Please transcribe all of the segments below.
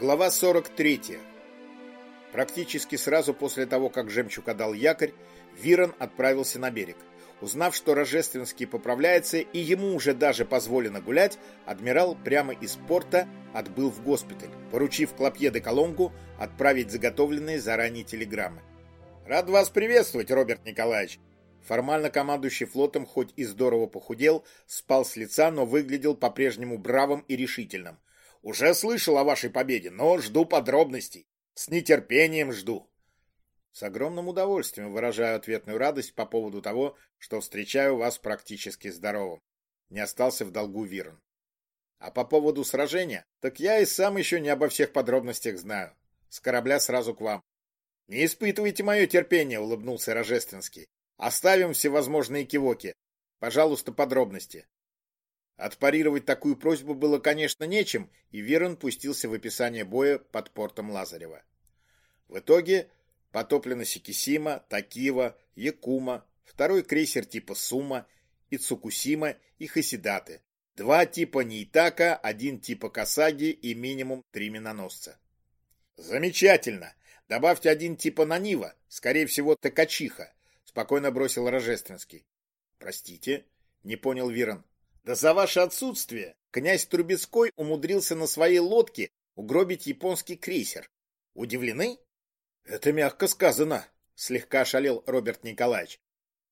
Глава 43. Практически сразу после того, как Жемчуг отдал якорь, Вирон отправился на берег. Узнав, что Рожественский поправляется и ему уже даже позволено гулять, адмирал прямо из порта отбыл в госпиталь, поручив Клопье де Колонгу отправить заготовленные заранее телеграммы. «Рад вас приветствовать, Роберт Николаевич!» Формально командующий флотом хоть и здорово похудел, спал с лица, но выглядел по-прежнему бравым и решительным. Уже слышал о вашей победе, но жду подробностей. С нетерпением жду. С огромным удовольствием выражаю ответную радость по поводу того, что встречаю вас практически здоровым. Не остался в долгу Вирн. А по поводу сражения, так я и сам еще не обо всех подробностях знаю. С корабля сразу к вам. Не испытывайте мое терпение, улыбнулся Рожественский. Оставим всевозможные кивоки. Пожалуйста, подробности. Отпарировать такую просьбу было, конечно, нечем, и Верон пустился в описание боя под портом Лазарева. В итоге потоплено Сикисима, Такива, Якума, второй крейсер типа Сума, Ицукусима и Хасидаты, два типа Нейтака, один типа Касаги и минимум три миноносца. Замечательно! Добавьте один типа Нанива, скорее всего, Такачиха, спокойно бросил Рожественский. Простите, не понял Вирон. Да за ваше отсутствие князь Трубецкой умудрился на своей лодке угробить японский крейсер. Удивлены? Это мягко сказано, слегка ошалел Роберт Николаевич.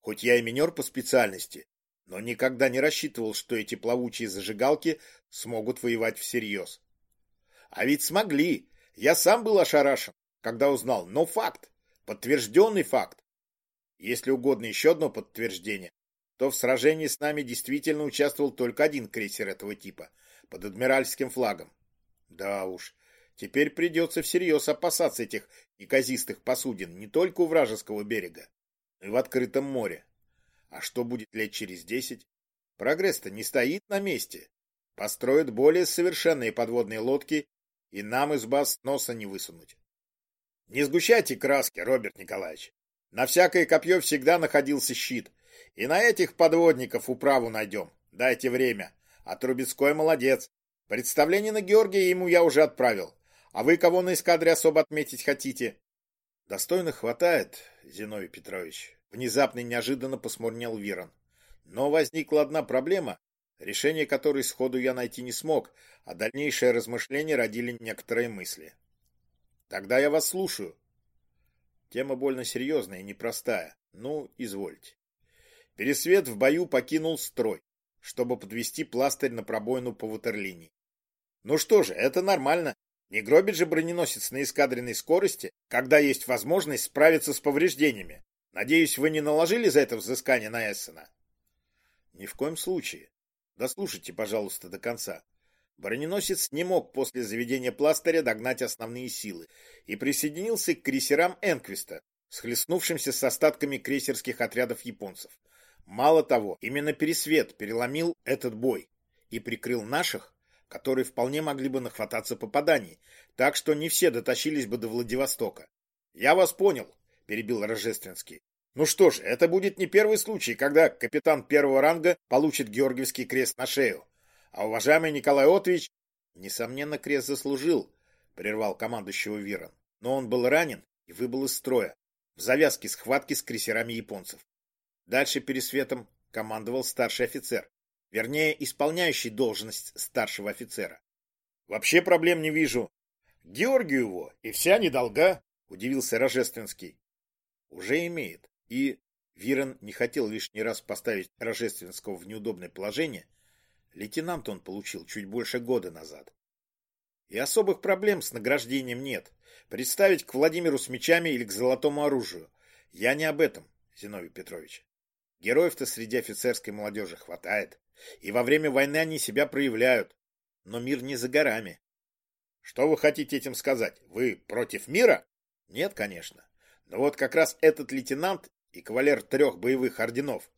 Хоть я и минер по специальности, но никогда не рассчитывал, что эти плавучие зажигалки смогут воевать всерьез. А ведь смогли. Я сам был ошарашен, когда узнал, но факт, подтвержденный факт. Если угодно еще одно подтверждение, то в сражении с нами действительно участвовал только один крейсер этого типа, под адмиральским флагом. Да уж, теперь придется всерьез опасаться этих неказистых посудин не только у вражеского берега, но и в открытом море. А что будет лет через десять? Прогресс-то не стоит на месте. Построят более совершенные подводные лодки, и нам из баз носа не высунуть. Не сгущайте краски, Роберт Николаевич. На всякое копье всегда находился щит, и на этих подводников управу найдем. Дайте время. А Трубецкой молодец. Представление на Георгия ему я уже отправил. А вы кого на эскадре особо отметить хотите? Достойно хватает, Зиновий Петрович. Внезапно и неожиданно посмурнел Вирон. Но возникла одна проблема, решение которой сходу я найти не смог, а дальнейшие размышления родили некоторые мысли. Тогда я вас слушаю. Тема больно серьезная и непростая. Ну, извольте. Пересвет в бою покинул строй, чтобы подвести пластырь на пробоину по ватерлинии. Ну что же, это нормально. Не гробит же броненосец на эскадренной скорости, когда есть возможность справиться с повреждениями. Надеюсь, вы не наложили за это взыскание на Эссена? Ни в коем случае. Дослушайте, пожалуйста, до конца. Броненосец не мог после заведения пластыря догнать основные силы и присоединился к крейсерам Энквиста, схлестнувшимся с остатками крейсерских отрядов японцев. Мало того, именно Пересвет переломил этот бой и прикрыл наших, которые вполне могли бы нахвататься попаданий, так что не все дотащились бы до Владивостока. «Я вас понял», — перебил Рожественский. «Ну что ж, это будет не первый случай, когда капитан первого ранга получит Георгиевский крест на шею. А уважаемый Николай Отович, несомненно, крест заслужил», — прервал командующего Вирон. «Но он был ранен и выбыл из строя в завязке схватки с крейсерами японцев. Дальше пересветом командовал старший офицер, вернее, исполняющий должность старшего офицера. Вообще проблем не вижу. Георгию его и вся недолга, удивился Рожественский. Уже имеет. И Вирон не хотел лишний раз поставить Рожественского в неудобное положение. Лейтенант он получил чуть больше года назад. И особых проблем с награждением нет. Представить к Владимиру с мечами или к золотому оружию. Я не об этом, Зиновий Петрович. Героев-то среди офицерской молодежи хватает, и во время войны они себя проявляют. Но мир не за горами. Что вы хотите этим сказать? Вы против мира? Нет, конечно. Но вот как раз этот лейтенант и кавалер трех боевых орденов.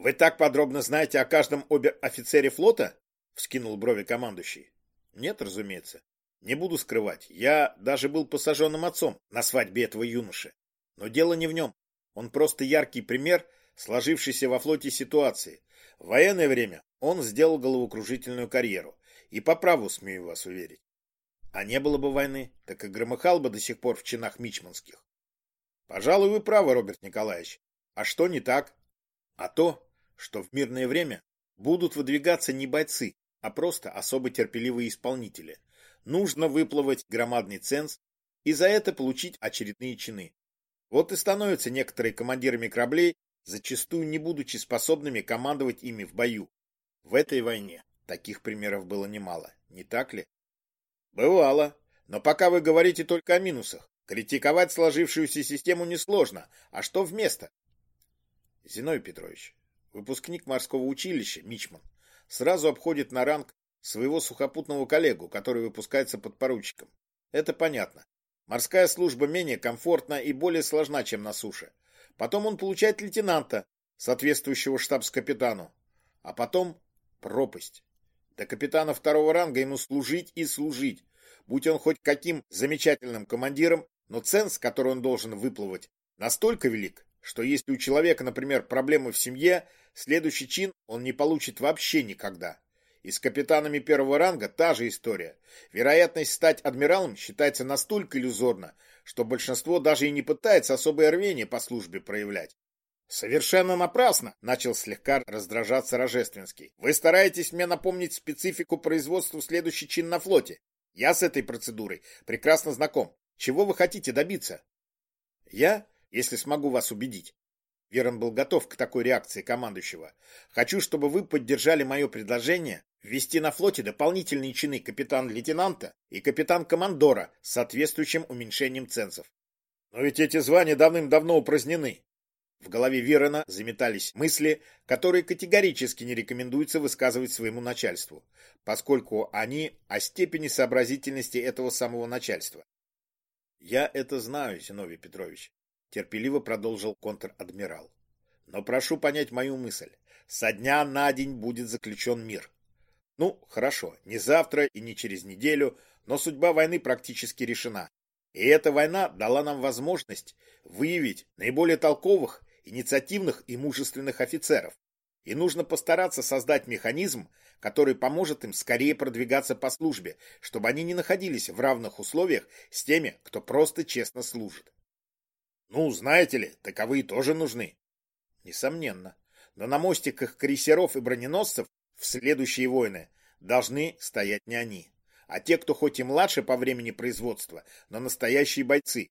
Вы так подробно знаете о каждом обер-офицере флота? Вскинул брови командующий. Нет, разумеется. Не буду скрывать. Я даже был посаженным отцом на свадьбе этого юноши. Но дело не в нем. Он просто яркий пример сложившейся во флоте ситуации. В военное время он сделал головокружительную карьеру. И по праву, смею вас уверить. А не было бы войны, так и громыхал бы до сих пор в чинах мичманских. Пожалуй, вы правы, Роберт Николаевич. А что не так? А то, что в мирное время будут выдвигаться не бойцы, а просто особо терпеливые исполнители. Нужно выплывать громадный ценз и за это получить очередные чины. Вот и становятся некоторые командирами кораблей, зачастую не будучи способными командовать ими в бою. В этой войне таких примеров было немало, не так ли? Бывало. Но пока вы говорите только о минусах. Критиковать сложившуюся систему несложно. А что вместо? Зиновий Петрович, выпускник морского училища, Мичман, сразу обходит на ранг своего сухопутного коллегу, который выпускается под поручиком. Это понятно. Морская служба менее комфортна и более сложна, чем на суше. Потом он получает лейтенанта, соответствующего штабс-капитану. А потом пропасть. До капитана второго ранга ему служить и служить. Будь он хоть каким замечательным командиром, но ценз, который он должен выплывать, настолько велик, что если у человека, например, проблемы в семье, следующий чин он не получит вообще никогда. И с капитанами первого ранга та же история. Вероятность стать адмиралом считается настолько иллюзорно, что большинство даже и не пытается особое рвение по службе проявлять. «Совершенно напрасно!» — начал слегка раздражаться Рожественский. «Вы стараетесь мне напомнить специфику производства следующий чин на флоте. Я с этой процедурой прекрасно знаком. Чего вы хотите добиться?» «Я, если смогу вас убедить». Верон был готов к такой реакции командующего. «Хочу, чтобы вы поддержали мое предложение ввести на флоте дополнительные чины капитан-лейтенанта и капитан-командора с соответствующим уменьшением цензов. Но ведь эти звания давным-давно упразднены. В голове Верона заметались мысли, которые категорически не рекомендуется высказывать своему начальству, поскольку они о степени сообразительности этого самого начальства. «Я это знаю, Зиновий Петрович», — терпеливо продолжил контр-адмирал. «Но прошу понять мою мысль. Со дня на день будет заключен мир. Ну, хорошо, не завтра и не через неделю, но судьба войны практически решена. И эта война дала нам возможность выявить наиболее толковых инициативных и мужественных офицеров. И нужно постараться создать механизм, который поможет им скорее продвигаться по службе, чтобы они не находились в равных условиях с теми, кто просто честно служит. Ну, знаете ли, таковые тоже нужны. Несомненно. Но на мостиках крейсеров и броненосцев в следующие войны должны стоять не они, а те, кто хоть и младше по времени производства, но настоящие бойцы,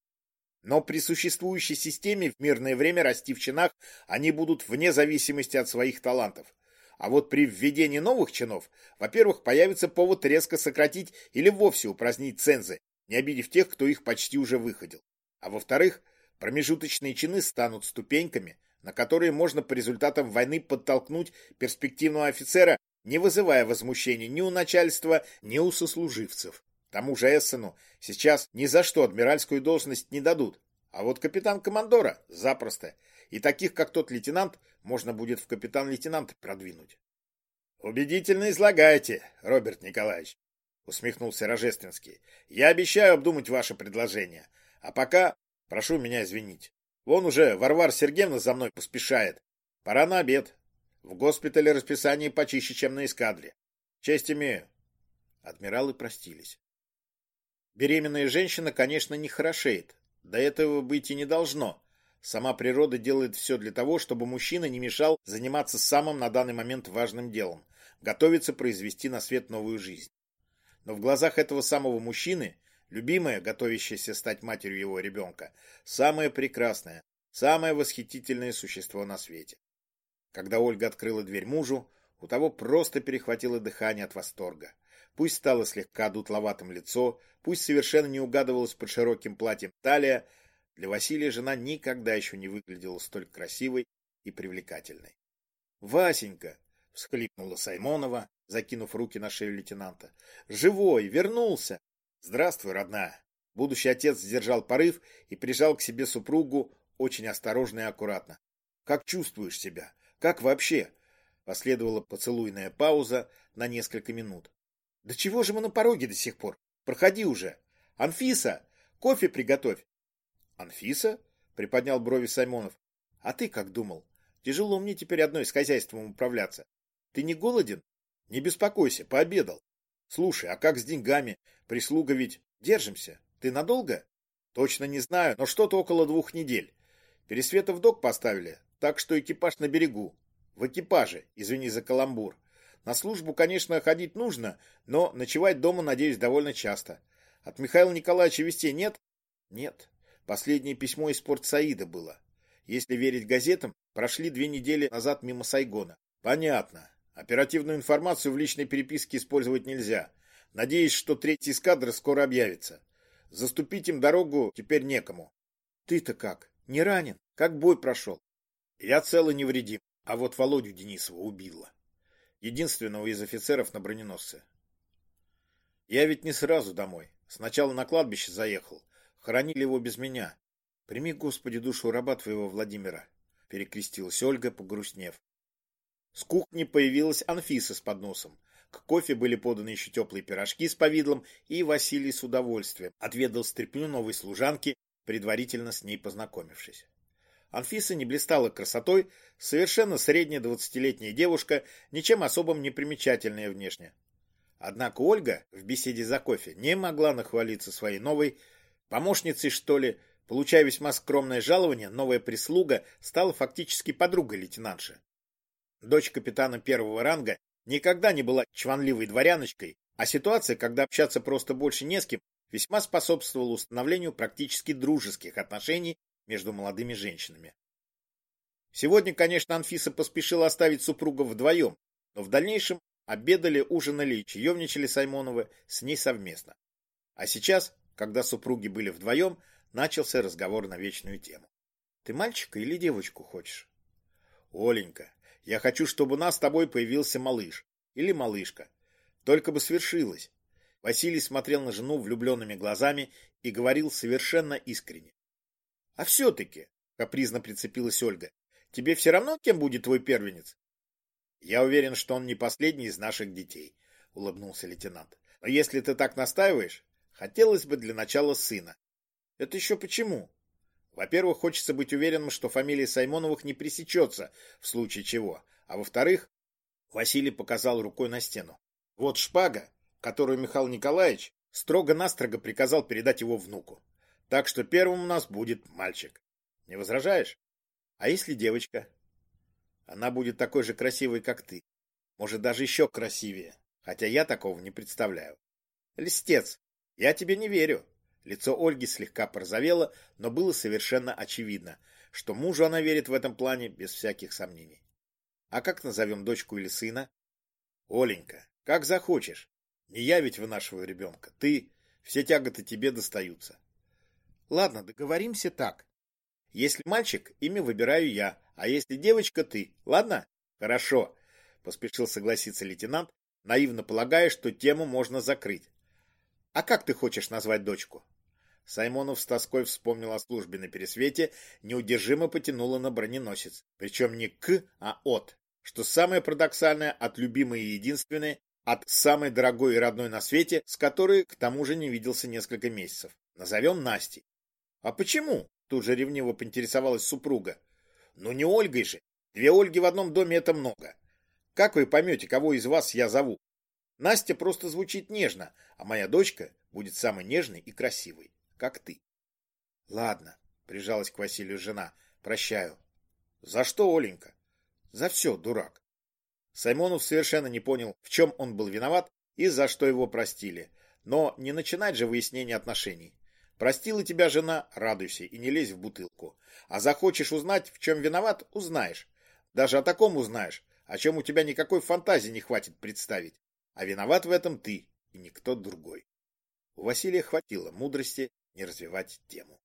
но при существующей системе в мирное время расти в чинах они будут вне зависимости от своих талантов. А вот при введении новых чинов, во-первых, появится повод резко сократить или вовсе упразднить цензы, не обидев тех, кто их почти уже выходил. А во-вторых, промежуточные чины станут ступеньками, на которые можно по результатам войны подтолкнуть перспективного офицера, не вызывая возмущения ни у начальства, ни у сослуживцев. Тому же Эссену сейчас ни за что адмиральскую должность не дадут. А вот капитан-командора запросто. И таких, как тот лейтенант, можно будет в капитан-лейтенант продвинуть. Убедительно излагаете, Роберт Николаевич, усмехнулся Рожественский. Я обещаю обдумать ваше предложение. А пока прошу меня извинить. Вон уже Варвар Сергеевна за мной поспешает. Пора на обед. В госпитале расписание почище, чем на эскадре. Честь имею. Адмиралы простились. Беременная женщина, конечно, не хорошеет. До этого быть и не должно. Сама природа делает все для того, чтобы мужчина не мешал заниматься самым на данный момент важным делом – готовиться произвести на свет новую жизнь. Но в глазах этого самого мужчины, любимая, готовящаяся стать матерью его ребенка, самое прекрасное, самое восхитительное существо на свете. Когда Ольга открыла дверь мужу, у того просто перехватило дыхание от восторга. Пусть стало слегка дутловатым лицо, пусть совершенно не угадывалась под широким платьем талия, для Василия жена никогда еще не выглядела столь красивой и привлекательной. «Васенька!» — всхлипнула Саймонова, закинув руки на шею лейтенанта. «Живой! Вернулся!» «Здравствуй, родная!» Будущий отец сдержал порыв и прижал к себе супругу очень осторожно и аккуратно. «Как чувствуешь себя? Как вообще?» Последовала поцелуйная пауза на несколько минут. Да чего же мы на пороге до сих пор? Проходи уже. Анфиса, кофе приготовь. Анфиса? Приподнял брови Саймонов. А ты как думал? Тяжело мне теперь одной с хозяйством управляться. Ты не голоден? Не беспокойся, пообедал. Слушай, а как с деньгами? Прислуга ведь... Держимся. Ты надолго? Точно не знаю, но что-то около двух недель. Пересвета в док поставили, так что экипаж на берегу. В экипаже, извини за каламбур. На службу, конечно, ходить нужно, но ночевать дома, надеюсь, довольно часто. От Михаила Николаевича вестей нет? Нет. Последнее письмо из порт Саида было. Если верить газетам, прошли две недели назад мимо Сайгона. Понятно. Оперативную информацию в личной переписке использовать нельзя. Надеюсь, что третий эскадра скоро объявится. Заступить им дорогу теперь некому. Ты-то как? Не ранен? Как бой прошел? Я цел и невредим. А вот Володю Денисова убила. Единственного из офицеров на броненосце. Я ведь не сразу домой. Сначала на кладбище заехал. Хоронили его без меня. Прими, Господи, душу раба твоего Владимира. Перекрестилась Ольга, погрустнев. С кухни появилась Анфиса с подносом. К кофе были поданы еще теплые пирожки с повидлом, и Василий с удовольствием отведал стряпню новой служанки, предварительно с ней познакомившись. Анфиса не блистала красотой, совершенно средняя двадцатилетняя девушка, ничем особым не примечательная внешне. Однако Ольга в беседе за кофе не могла нахвалиться своей новой помощницей, что ли, получая весьма скромное жалование, новая прислуга стала фактически подругой лейтенантши. Дочь капитана первого ранга никогда не была чванливой дворяночкой, а ситуация, когда общаться просто больше не с кем, весьма способствовала установлению практически дружеских отношений между молодыми женщинами. Сегодня, конечно, Анфиса поспешила оставить супругов вдвоем, но в дальнейшем обедали, ужинали и чаевничали Саймоновы с ней совместно. А сейчас, когда супруги были вдвоем, начался разговор на вечную тему. «Ты мальчика или девочку хочешь?» «Оленька, я хочу, чтобы у нас с тобой появился малыш. Или малышка. Только бы свершилось. Василий смотрел на жену влюбленными глазами и говорил совершенно искренне. — А все-таки, — капризно прицепилась Ольга, — тебе все равно, кем будет твой первенец? — Я уверен, что он не последний из наших детей, — улыбнулся лейтенант. — Но если ты так настаиваешь, хотелось бы для начала сына. — Это еще почему? Во-первых, хочется быть уверенным, что фамилия Саймоновых не пресечется в случае чего. А во-вторых, Василий показал рукой на стену. Вот шпага, которую Михаил Николаевич строго-настрого приказал передать его внуку. Так что первым у нас будет мальчик. Не возражаешь? А если девочка? Она будет такой же красивой, как ты. Может, даже еще красивее. Хотя я такого не представляю. Листец, я тебе не верю. Лицо Ольги слегка порозовело, но было совершенно очевидно, что мужу она верит в этом плане без всяких сомнений. А как назовем дочку или сына? Оленька, как захочешь. Не я ведь вынашиваю ребенка. Ты, все тяготы тебе достаются. Ладно, договоримся так. Если мальчик, имя выбираю я, а если девочка, ты. Ладно? Хорошо, поспешил согласиться лейтенант, наивно полагая, что тему можно закрыть. А как ты хочешь назвать дочку? Саймонов с тоской вспомнил о службе на пересвете, неудержимо потянуло на броненосец. Причем не «к», а «от», что самое парадоксальное от любимой и единственной, от самой дорогой и родной на свете, с которой к тому же не виделся несколько месяцев. Назовем Настей. А почему? Тут же ревниво поинтересовалась супруга. Ну не Ольгой же. Две Ольги в одном доме это много. Как вы поймете, кого из вас я зову? Настя просто звучит нежно, а моя дочка будет самой нежной и красивой как ты. Ладно, прижалась к Василию жена. Прощаю. За что, Оленька? За все, дурак. Саймонов совершенно не понял, в чем он был виноват и за что его простили. Но не начинать же выяснение отношений. Простила тебя жена, радуйся и не лезь в бутылку. А захочешь узнать, в чем виноват, узнаешь. Даже о таком узнаешь, о чем у тебя никакой фантазии не хватит представить. А виноват в этом ты и никто другой. У Василия хватило мудрости не развивать тему.